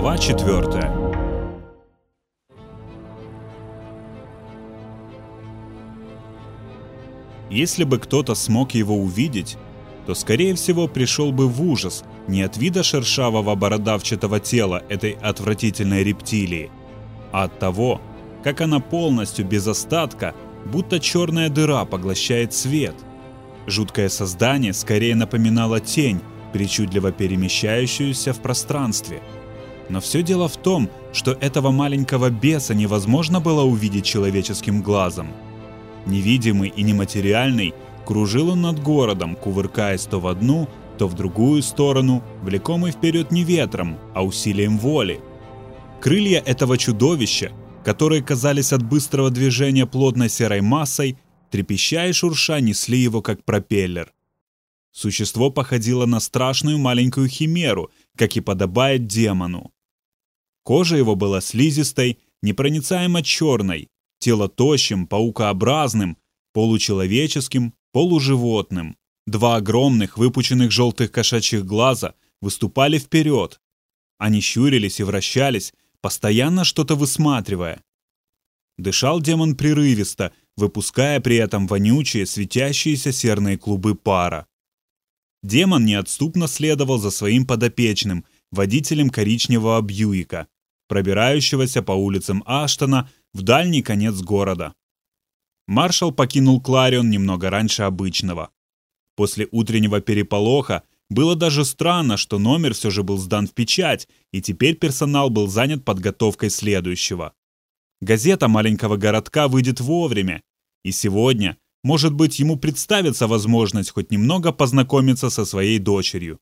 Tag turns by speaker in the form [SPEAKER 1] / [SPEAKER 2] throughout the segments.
[SPEAKER 1] Глава 4 Если бы кто-то смог его увидеть, то, скорее всего, пришел бы в ужас не от вида шершавого бородавчатого тела этой отвратительной рептилии, а от того, как она полностью без остатка, будто черная дыра поглощает свет. Жуткое создание скорее напоминало тень, причудливо перемещающуюся в пространстве. Но все дело в том, что этого маленького беса невозможно было увидеть человеческим глазом. Невидимый и нематериальный, кружил он над городом, кувыркаясь то в одну, то в другую сторону, влекомый вперед не ветром, а усилием воли. Крылья этого чудовища, которые казались от быстрого движения плотной серой массой, трепеща и шурша несли его как пропеллер. Существо походило на страшную маленькую химеру, как и подобает демону. Кожа его была слизистой, непроницаемо черной, тело тощим, паукообразным, получеловеческим, полуживотным. Два огромных выпученных желтых кошачьих глаза выступали вперед. Они щурились и вращались, постоянно что-то высматривая. Дышал демон прерывисто, выпуская при этом вонючие, светящиеся серные клубы пара. Демон неотступно следовал за своим подопечным, водителем коричневого Бьюика, пробирающегося по улицам Аштона в дальний конец города. Маршал покинул Кларион немного раньше обычного. После утреннего переполоха было даже странно, что номер все же был сдан в печать, и теперь персонал был занят подготовкой следующего. Газета маленького городка выйдет вовремя, и сегодня, может быть, ему представится возможность хоть немного познакомиться со своей дочерью.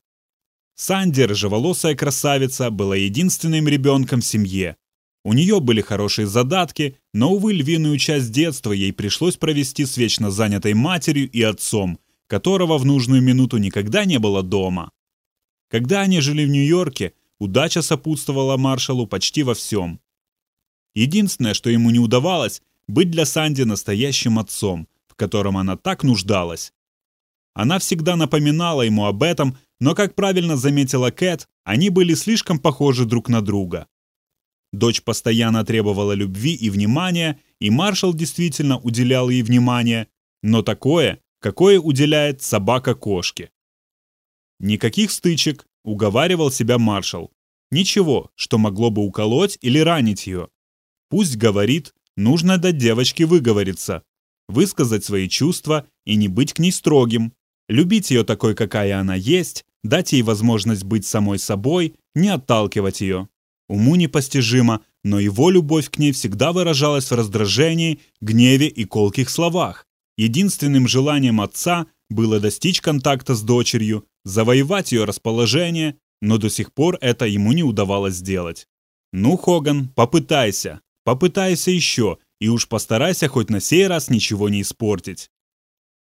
[SPEAKER 1] Санди, рыжеволосая красавица, была единственным ребенком в семье. У нее были хорошие задатки, но, увы, львиную часть детства ей пришлось провести с вечно занятой матерью и отцом, которого в нужную минуту никогда не было дома. Когда они жили в Нью-Йорке, удача сопутствовала маршалу почти во всем. Единственное, что ему не удавалось, быть для Санди настоящим отцом, в котором она так нуждалась. Она всегда напоминала ему об этом, но, как правильно заметила Кэт, они были слишком похожи друг на друга. Дочь постоянно требовала любви и внимания, и маршал действительно уделял ей внимание, но такое, какое уделяет собака кошке. Никаких стычек, уговаривал себя маршал. Ничего, что могло бы уколоть или ранить ее. Пусть говорит, нужно дать девочке выговориться, высказать свои чувства и не быть к ней строгим, любить ее такой, какая она есть, дать ей возможность быть самой собой, не отталкивать ее. Уму непостижимо, но его любовь к ней всегда выражалась в раздражении, гневе и колких словах. Единственным желанием отца было достичь контакта с дочерью, завоевать ее расположение, но до сих пор это ему не удавалось сделать. «Ну, Хоган, попытайся, попытайся еще, и уж постарайся хоть на сей раз ничего не испортить».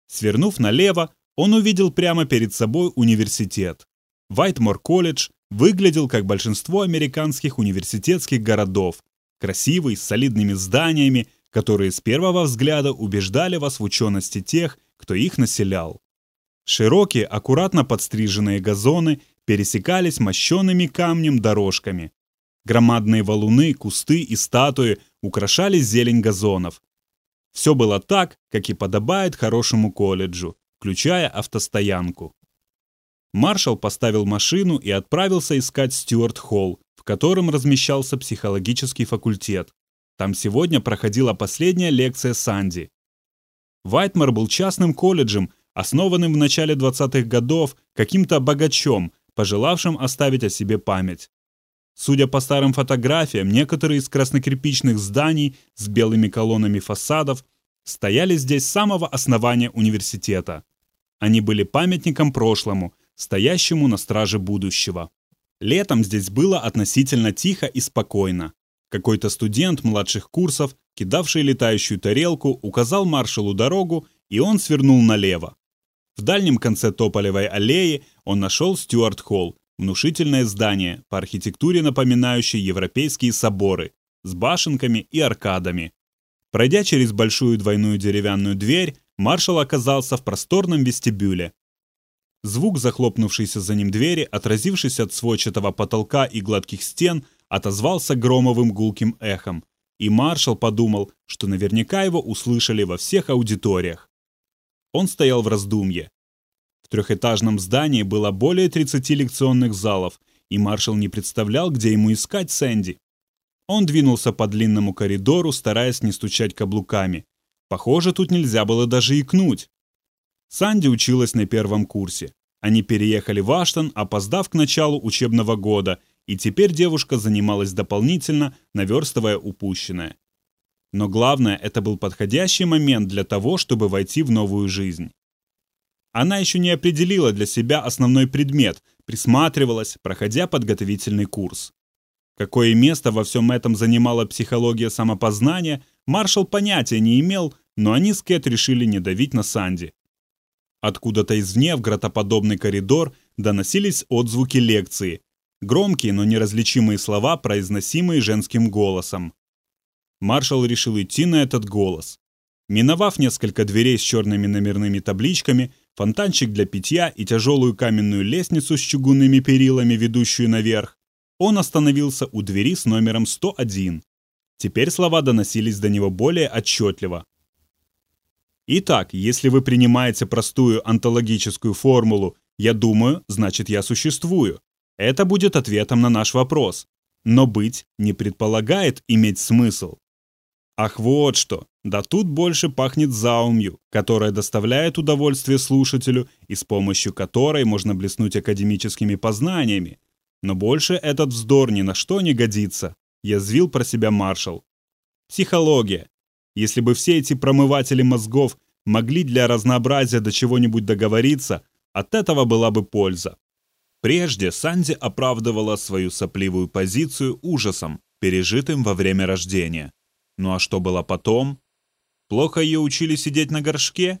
[SPEAKER 1] Свернув налево, он увидел прямо перед собой университет. Вайтмор-колледж выглядел как большинство американских университетских городов, красивый, с солидными зданиями, которые с первого взгляда убеждали вас в учености тех, кто их населял. Широкие, аккуратно подстриженные газоны пересекались мощенными камнем дорожками. Громадные валуны, кусты и статуи украшали зелень газонов. Все было так, как и подобает хорошему колледжу, включая автостоянку. Маршал поставил машину и отправился искать Стюарт Холл, в котором размещался психологический факультет. Там сегодня проходила последняя лекция Санди. Вайтмар был частным колледжем, основанным в начале 20-х годов каким-то богачом, пожелавшим оставить о себе память. Судя по старым фотографиям, некоторые из краснокирпичных зданий с белыми колоннами фасадов стояли здесь с самого основания университета. Они были памятником прошлому, стоящему на страже будущего. Летом здесь было относительно тихо и спокойно. Какой-то студент младших курсов, кидавший летающую тарелку, указал маршалу дорогу, и он свернул налево. В дальнем конце Тополевой аллеи он нашел Стюарт Холл, внушительное здание, по архитектуре напоминающее европейские соборы, с башенками и аркадами. Пройдя через большую двойную деревянную дверь, маршал оказался в просторном вестибюле. Звук захлопнувшейся за ним двери, отразившись от сводчатого потолка и гладких стен, отозвался громовым гулким эхом, и маршал подумал, что наверняка его услышали во всех аудиториях. Он стоял в раздумье. В трехэтажном здании было более 30 лекционных залов, и маршал не представлял, где ему искать Сэнди. Он двинулся по длинному коридору, стараясь не стучать каблуками. Похоже, тут нельзя было даже икнуть. Санди училась на первом курсе. Они переехали в Аштон, опоздав к началу учебного года, и теперь девушка занималась дополнительно, наверстывая упущенное. Но главное, это был подходящий момент для того, чтобы войти в новую жизнь. Она еще не определила для себя основной предмет, присматривалась, проходя подготовительный курс. Какое место во всем этом занимала психология самопознания, маршал понятия не имел, но они с Кэт решили не давить на Санди. Откуда-то извне в гротоподобный коридор доносились отзвуки лекции, громкие, но неразличимые слова, произносимые женским голосом. Маршал решил идти на этот голос. Миновав несколько дверей с черными номерными табличками, фонтанчик для питья и тяжелую каменную лестницу с чугунными перилами, ведущую наверх, он остановился у двери с номером 101. Теперь слова доносились до него более отчетливо. Итак, если вы принимаете простую онтологическую формулу «я думаю, значит я существую», это будет ответом на наш вопрос. Но быть не предполагает иметь смысл. Ах, вот что! Да тут больше пахнет заумью, которая доставляет удовольствие слушателю и с помощью которой можно блеснуть академическими познаниями. Но больше этот вздор ни на что не годится, язвил про себя маршал. Психология. Если бы все эти промыватели мозгов могли для разнообразия до чего-нибудь договориться, от этого была бы польза. Прежде Санди оправдывала свою сопливую позицию ужасом, пережитым во время рождения. Ну а что было потом? Плохо ее учили сидеть на горшке?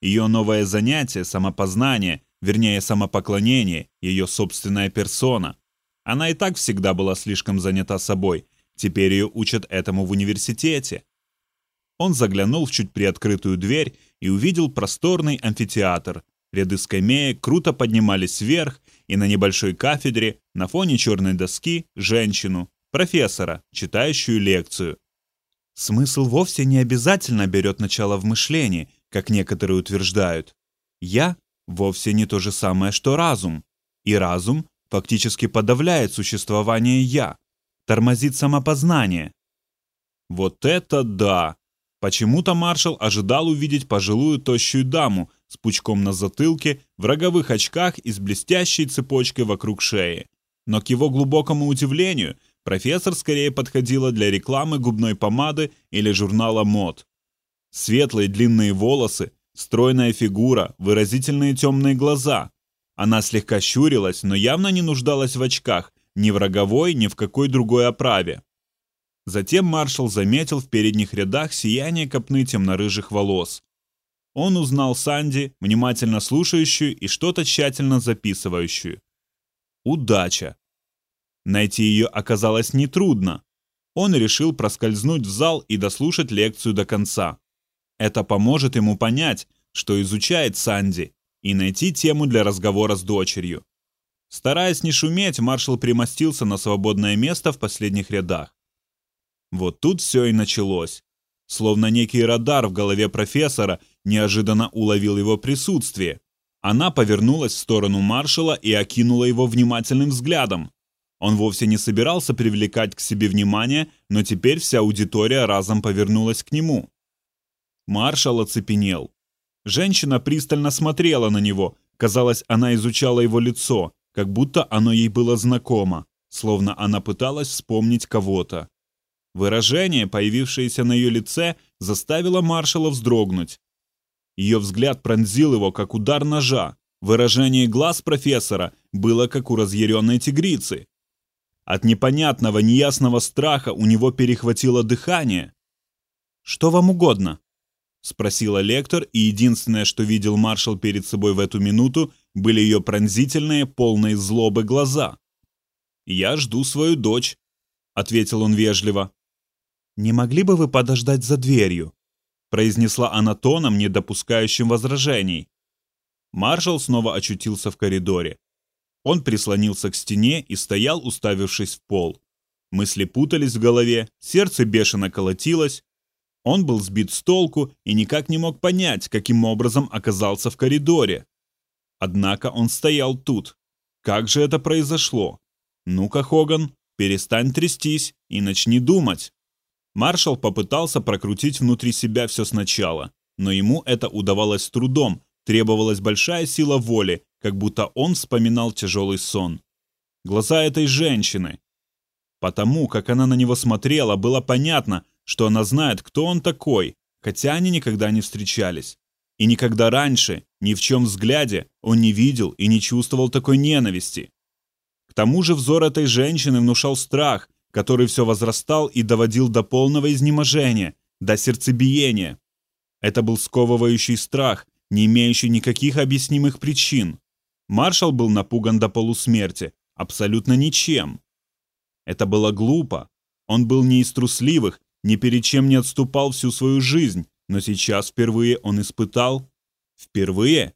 [SPEAKER 1] Ее новое занятие, самопознание, вернее самопоклонение, ее собственная персона. Она и так всегда была слишком занята собой, теперь ее учат этому в университете. Он заглянул в чуть приоткрытую дверь и увидел просторный амфитеатр. Ряды скамеек круто поднимались вверх, и на небольшой кафедре на фоне черной доски женщину, профессора, читающую лекцию. Смысл вовсе не обязательно берет начало в мышлении, как некоторые утверждают. «Я» вовсе не то же самое, что разум. И разум фактически подавляет существование «я», тормозит самопознание. Вот это да! Почему-то маршал ожидал увидеть пожилую тощую даму с пучком на затылке, в роговых очках и с блестящей цепочкой вокруг шеи. Но к его глубокому удивлению, профессор скорее подходила для рекламы губной помады или журнала мод. Светлые длинные волосы, стройная фигура, выразительные темные глаза. Она слегка щурилась, но явно не нуждалась в очках, ни в роговой, ни в какой другой оправе. Затем маршал заметил в передних рядах сияние копны темно-рыжих волос. Он узнал Санди, внимательно слушающую и что-то тщательно записывающую. Удача. Найти ее оказалось нетрудно. Он решил проскользнуть в зал и дослушать лекцию до конца. Это поможет ему понять, что изучает Санди, и найти тему для разговора с дочерью. Стараясь не шуметь, маршал примостился на свободное место в последних рядах. Вот тут все и началось. Словно некий радар в голове профессора неожиданно уловил его присутствие. Она повернулась в сторону маршала и окинула его внимательным взглядом. Он вовсе не собирался привлекать к себе внимание, но теперь вся аудитория разом повернулась к нему. Маршал оцепенел. Женщина пристально смотрела на него. Казалось, она изучала его лицо, как будто оно ей было знакомо, словно она пыталась вспомнить кого-то. Выражение, появившееся на ее лице, заставило маршала вздрогнуть. Ее взгляд пронзил его, как удар ножа. Выражение глаз профессора было, как у разъяренной тигрицы. От непонятного, неясного страха у него перехватило дыхание. «Что вам угодно?» — спросила лектор, и единственное, что видел маршал перед собой в эту минуту, были ее пронзительные, полные злобы глаза. «Я жду свою дочь», — ответил он вежливо. «Не могли бы вы подождать за дверью?» произнесла она тоном, не допускающим возражений. Маршал снова очутился в коридоре. Он прислонился к стене и стоял, уставившись в пол. Мысли путались в голове, сердце бешено колотилось. Он был сбит с толку и никак не мог понять, каким образом оказался в коридоре. Однако он стоял тут. Как же это произошло? Ну-ка, Хоган, перестань трястись и начни думать. Маршал попытался прокрутить внутри себя все сначала, но ему это удавалось с трудом, требовалась большая сила воли, как будто он вспоминал тяжелый сон. Глаза этой женщины, Потому как она на него смотрела, было понятно, что она знает, кто он такой, хотя они никогда не встречались. И никогда раньше, ни в чем взгляде, он не видел и не чувствовал такой ненависти. К тому же взор этой женщины внушал страх, который все возрастал и доводил до полного изнеможения, до сердцебиения. Это был сковывающий страх, не имеющий никаких объяснимых причин. Маршал был напуган до полусмерти, абсолютно ничем. Это было глупо. Он был не из трусливых, ни перед чем не отступал всю свою жизнь, но сейчас впервые он испытал... Впервые?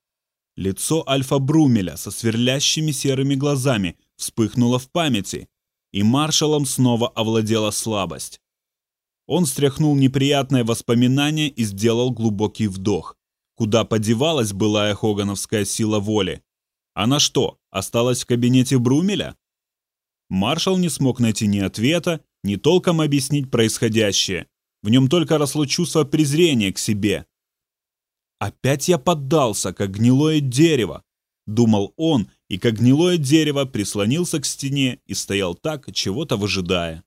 [SPEAKER 1] Лицо Альфа Брумеля со сверлящими серыми глазами вспыхнуло в памяти, и маршалом снова овладела слабость. Он стряхнул неприятное воспоминание и сделал глубокий вдох. Куда подевалась былая хогановская сила воли? Она что, осталась в кабинете Брумеля? Маршал не смог найти ни ответа, ни толком объяснить происходящее. В нем только росло чувство презрения к себе. «Опять я поддался, как гнилое дерево», — думал он, и как гнилое дерево прислонился к стене и стоял так, чего-то выжидая.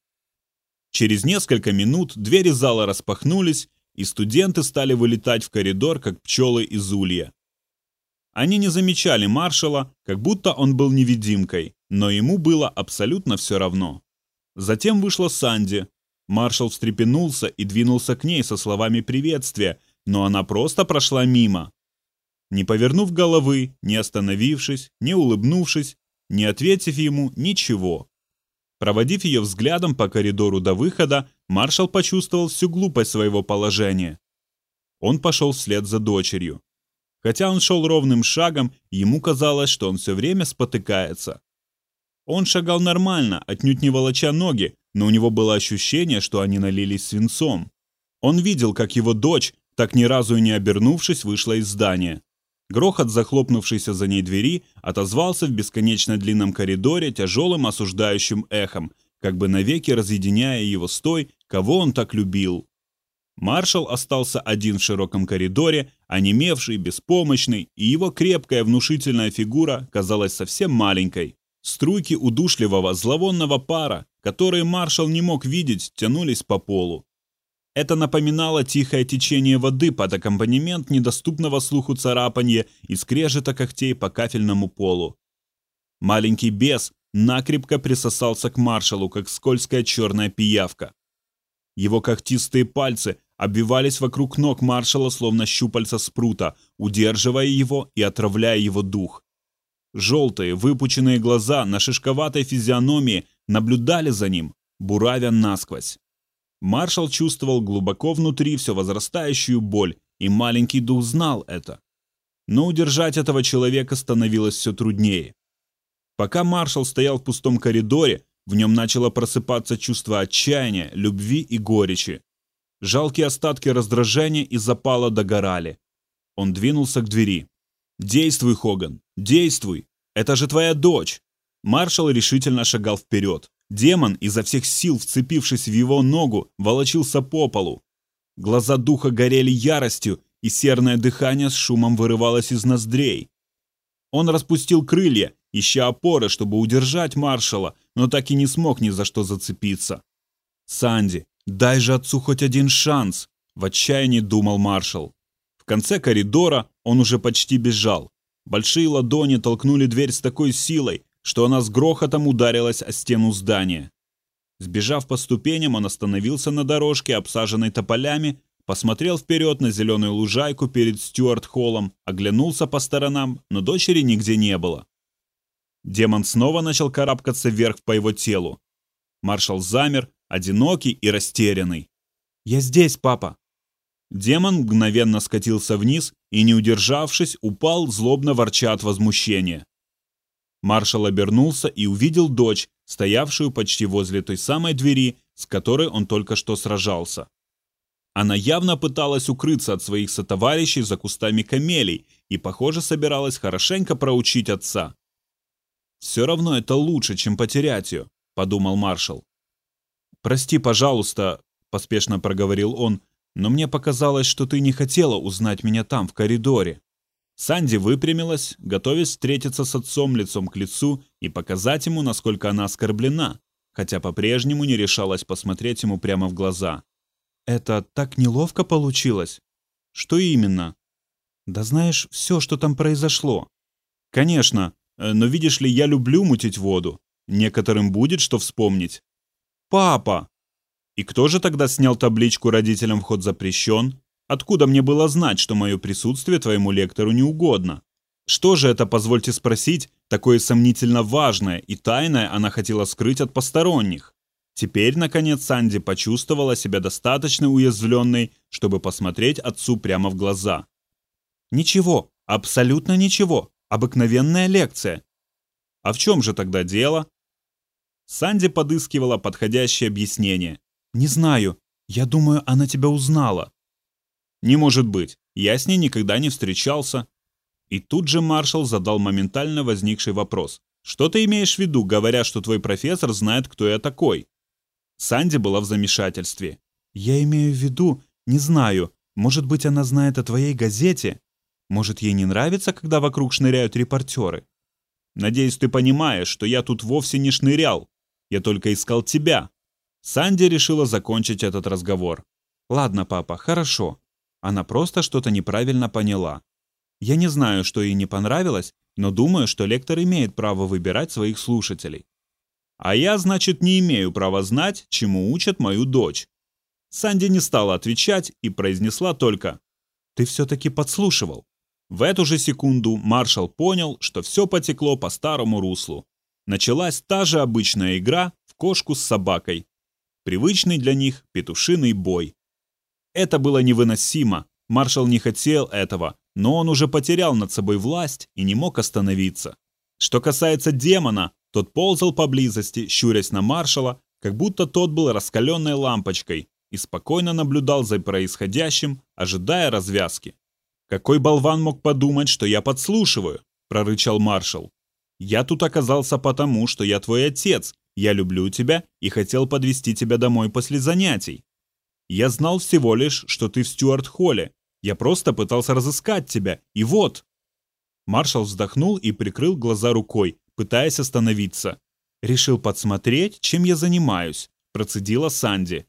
[SPEAKER 1] Через несколько минут двери зала распахнулись, и студенты стали вылетать в коридор, как пчелы из улья. Они не замечали маршала, как будто он был невидимкой, но ему было абсолютно все равно. Затем вышла Санди. Маршал встрепенулся и двинулся к ней со словами приветствия, но она просто прошла мимо. Не повернув головы, не остановившись, не улыбнувшись, не ответив ему ничего. Проводив ее взглядом по коридору до выхода, маршал почувствовал всю глупость своего положения. Он пошел вслед за дочерью. Хотя он шел ровным шагом, ему казалось, что он все время спотыкается. Он шагал нормально, отнюдь не волоча ноги, но у него было ощущение, что они налились свинцом. Он видел, как его дочь, так ни разу и не обернувшись, вышла из здания. Грохот захлопнувшейся за ней двери отозвался в бесконечно длинном коридоре тяжелым осуждающим эхом, как бы навеки разъединяя его с той, кого он так любил. Маршал остался один в широком коридоре, онемевший, беспомощный, и его крепкая внушительная фигура казалась совсем маленькой. Струйки удушливого, зловонного пара, которые маршал не мог видеть, тянулись по полу. Это напоминало тихое течение воды под аккомпанемент недоступного слуху царапанья и скрежета когтей по кафельному полу. Маленький бес накрепко присосался к маршалу, как скользкая черная пиявка. Его когтистые пальцы обвивались вокруг ног маршала, словно щупальца спрута, удерживая его и отравляя его дух. Желтые, выпученные глаза на шишковатой физиономии наблюдали за ним, буравя насквозь. Маршал чувствовал глубоко внутри все возрастающую боль, и маленький дух знал это. Но удержать этого человека становилось все труднее. Пока маршал стоял в пустом коридоре, в нем начало просыпаться чувство отчаяния, любви и горечи. Жалкие остатки раздражения и запала догорали. Он двинулся к двери. «Действуй, Хоган, действуй! Это же твоя дочь!» Маршал решительно шагал вперед. Демон, изо всех сил вцепившись в его ногу, волочился по полу. Глаза духа горели яростью, и серное дыхание с шумом вырывалось из ноздрей. Он распустил крылья, ища опоры, чтобы удержать маршала, но так и не смог ни за что зацепиться. «Санди, дай же отцу хоть один шанс!» – в отчаянии думал маршал. В конце коридора он уже почти бежал. Большие ладони толкнули дверь с такой силой, что она с грохотом ударилась о стену здания. Сбежав по ступеням, он остановился на дорожке, обсаженной тополями, посмотрел вперед на зеленую лужайку перед Стюарт-холлом, оглянулся по сторонам, но дочери нигде не было. Демон снова начал карабкаться вверх по его телу. Маршал замер, одинокий и растерянный. «Я здесь, папа!» Демон мгновенно скатился вниз и, не удержавшись, упал, злобно ворча от возмущения. Маршал обернулся и увидел дочь, стоявшую почти возле той самой двери, с которой он только что сражался. Она явно пыталась укрыться от своих сотоварищей за кустами камелий и, похоже, собиралась хорошенько проучить отца. «Все равно это лучше, чем потерять ее», — подумал маршал. «Прости, пожалуйста», — поспешно проговорил он, «но мне показалось, что ты не хотела узнать меня там, в коридоре». Санди выпрямилась, готовясь встретиться с отцом лицом к лицу и показать ему, насколько она оскорблена, хотя по-прежнему не решалась посмотреть ему прямо в глаза. «Это так неловко получилось?» «Что именно?» «Да знаешь, все, что там произошло». «Конечно, э, но видишь ли, я люблю мутить воду. Некоторым будет что вспомнить». «Папа!» «И кто же тогда снял табличку «Родителям вход запрещен»?» Откуда мне было знать, что мое присутствие твоему лектору не угодно? Что же это, позвольте спросить, такое сомнительно важное и тайное она хотела скрыть от посторонних? Теперь, наконец, Санди почувствовала себя достаточно уязвленной, чтобы посмотреть отцу прямо в глаза. «Ничего, абсолютно ничего. Обыкновенная лекция». «А в чем же тогда дело?» Санди подыскивала подходящее объяснение. «Не знаю. Я думаю, она тебя узнала. Не может быть, я с ней никогда не встречался. И тут же маршал задал моментально возникший вопрос. Что ты имеешь в виду, говоря, что твой профессор знает, кто я такой? Санди была в замешательстве. Я имею в виду, не знаю, может быть, она знает о твоей газете? Может, ей не нравится, когда вокруг шныряют репортеры? Надеюсь, ты понимаешь, что я тут вовсе не шнырял. Я только искал тебя. Санди решила закончить этот разговор. Ладно, папа, хорошо. Она просто что-то неправильно поняла. Я не знаю, что ей не понравилось, но думаю, что лектор имеет право выбирать своих слушателей. А я, значит, не имею права знать, чему учат мою дочь. Санди не стала отвечать и произнесла только «Ты все-таки подслушивал». В эту же секунду маршал понял, что все потекло по старому руслу. Началась та же обычная игра в кошку с собакой. Привычный для них петушиный бой. Это было невыносимо. Маршал не хотел этого, но он уже потерял над собой власть и не мог остановиться. Что касается демона, тот ползал поблизости, щурясь на маршала, как будто тот был раскаленной лампочкой и спокойно наблюдал за происходящим, ожидая развязки. «Какой болван мог подумать, что я подслушиваю?» – прорычал маршал. «Я тут оказался потому, что я твой отец, я люблю тебя и хотел подвести тебя домой после занятий. Я знал всего лишь, что ты в Стюарт-Холле. Я просто пытался разыскать тебя, и вот...» Маршал вздохнул и прикрыл глаза рукой, пытаясь остановиться. «Решил подсмотреть, чем я занимаюсь», – процедила Санди.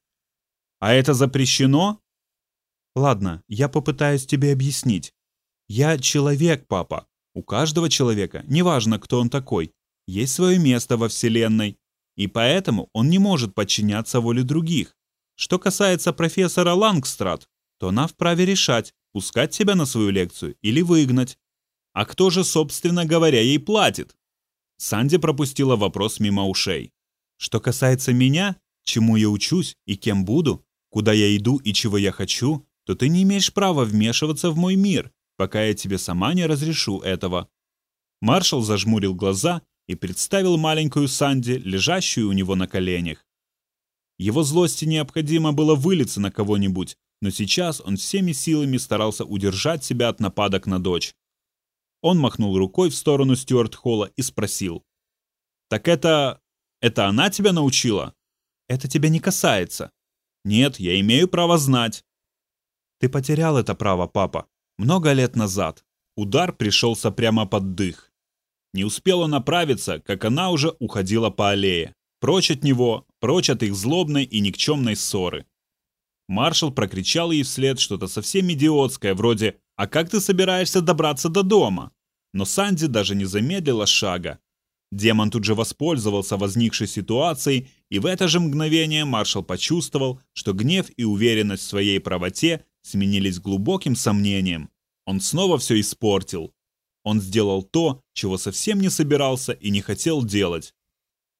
[SPEAKER 1] «А это запрещено?» «Ладно, я попытаюсь тебе объяснить. Я человек, папа. У каждого человека, неважно, кто он такой, есть свое место во Вселенной, и поэтому он не может подчиняться воле других. Что касается профессора Лангстрад, то она вправе решать, пускать тебя на свою лекцию или выгнать. А кто же, собственно говоря, ей платит? Санди пропустила вопрос мимо ушей. Что касается меня, чему я учусь и кем буду, куда я иду и чего я хочу, то ты не имеешь права вмешиваться в мой мир, пока я тебе сама не разрешу этого. Маршал зажмурил глаза и представил маленькую Санди, лежащую у него на коленях. Его злости необходимо было вылиться на кого-нибудь, но сейчас он всеми силами старался удержать себя от нападок на дочь. Он махнул рукой в сторону Стюарт Холла и спросил. «Так это... это она тебя научила?» «Это тебя не касается». «Нет, я имею право знать». «Ты потерял это право, папа. Много лет назад. Удар пришелся прямо под дых. Не успел он оправиться, как она уже уходила по аллее. Прочь от него, прочь от их злобной и никчемной ссоры. Маршал прокричал ей вслед что-то совсем идиотское, вроде «А как ты собираешься добраться до дома?» Но Санди даже не замедлила шага. Демон тут же воспользовался возникшей ситуацией, и в это же мгновение маршал почувствовал, что гнев и уверенность в своей правоте сменились глубоким сомнением. Он снова все испортил. Он сделал то, чего совсем не собирался и не хотел делать.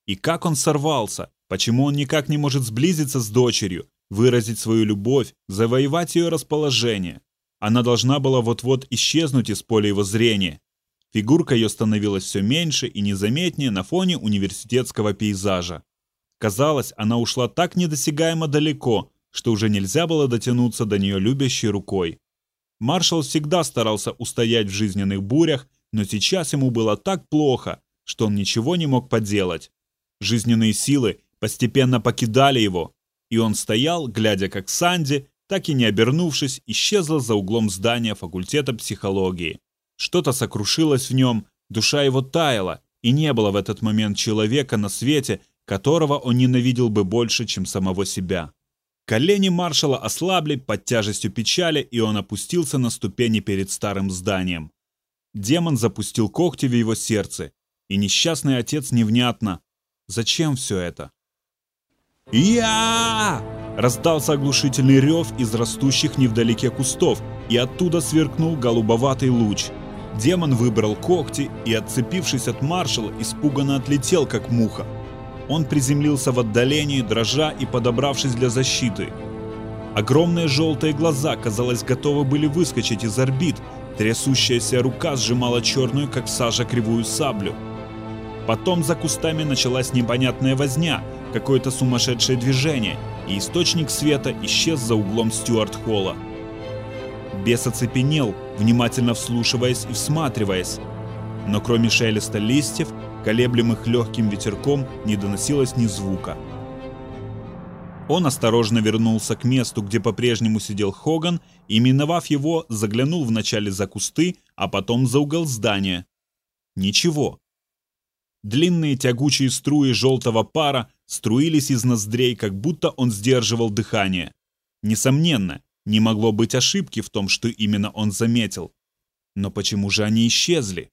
[SPEAKER 1] И как он сорвался? Почему он никак не может сблизиться с дочерью, выразить свою любовь, завоевать ее расположение? Она должна была вот-вот исчезнуть из поля его зрения. Фигурка ее становилась все меньше и незаметнее на фоне университетского пейзажа. Казалось, она ушла так недосягаемо далеко, что уже нельзя было дотянуться до нее любящей рукой. Маршал всегда старался устоять в жизненных бурях, но сейчас ему было так плохо, что он ничего не мог поделать. Жизненные силы постепенно покидали его, и он стоял, глядя как Санди, так и не обернувшись, исчезла за углом здания факультета психологии. Что-то сокрушилось в нем, душа его таяла, и не было в этот момент человека на свете, которого он ненавидел бы больше, чем самого себя. Колени маршала ослабли под тяжестью печали, и он опустился на ступени перед старым зданием. Демон запустил когти в его сердце, и несчастный отец невнятно. Зачем все это? «Я!» Раздался оглушительный рев из растущих невдалеке кустов, и оттуда сверкнул голубоватый луч. Демон выбрал когти и, отцепившись от маршала, испуганно отлетел, как муха. Он приземлился в отдалении, дрожа и подобравшись для защиты. Огромные желтые глаза, казалось, готовы были выскочить из орбит, трясущаяся рука сжимала черную, как сажа, кривую саблю. Потом за кустами началась непонятная возня, какое-то сумасшедшее движение, и источник света исчез за углом Стюарт-холла. Бес оцепенел, внимательно вслушиваясь и всматриваясь. Но кроме шелеста листьев, колеблемых легким ветерком, не доносилось ни звука. Он осторожно вернулся к месту, где по-прежнему сидел Хоган, и, миновав его, заглянул вначале за кусты, а потом за угол здания. Ничего. Длинные тягучие струи желтого пара струились из ноздрей, как будто он сдерживал дыхание. Несомненно, не могло быть ошибки в том, что именно он заметил. Но почему же они исчезли?